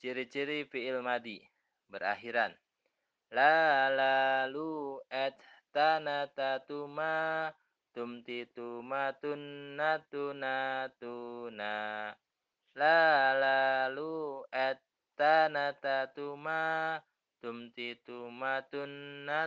Ciri-ciri fi'il madi. Berakhiran. La lalu et tana tatuma tumti tuna la lalu et tana tatuma tumti tuna